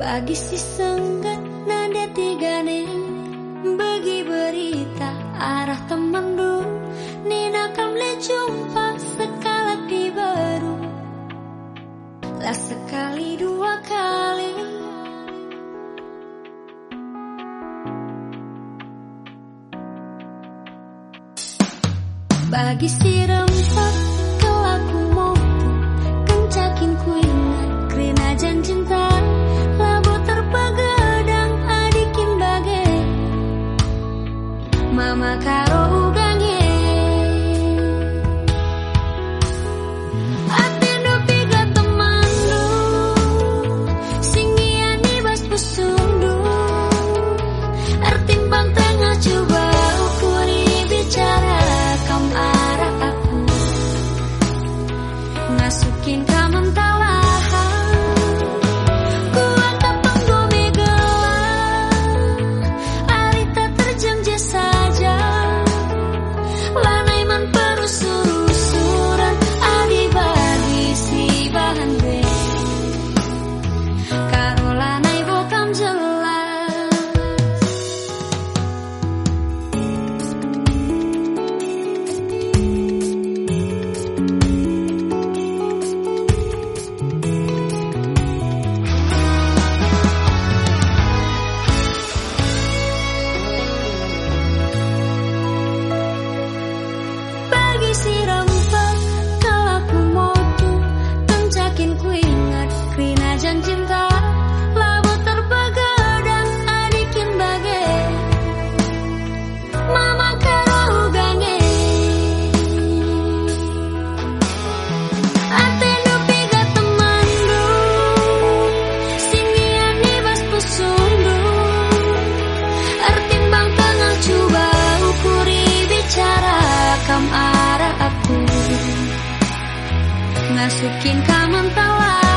Bagi si senggat nada tiga neng, Bagi berita arah teman du. Nina kamle jumpa di baru Lah sekali dua kali. Bagi si rempah bersama karo masukin kamu tawa